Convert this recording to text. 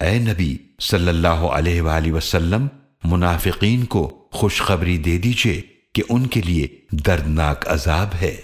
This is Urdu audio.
اے نبی صلی اللہ علیہ وآلہ وسلم، منافقین کو خوشخبری دے دیجیے کہ ان کے لیے دردناک عذاب ہے۔